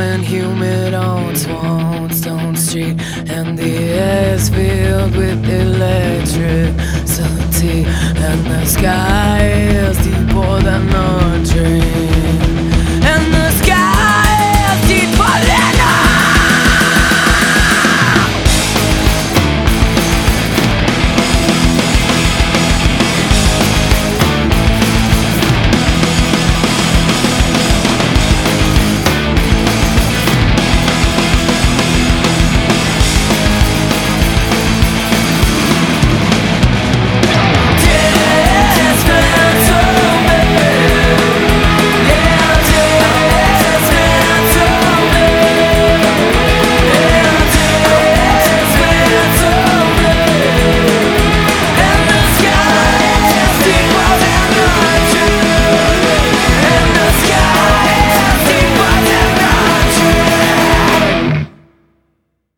and humid on Swanstone Street, and the air is filled with electricity, and the sky is deeper than the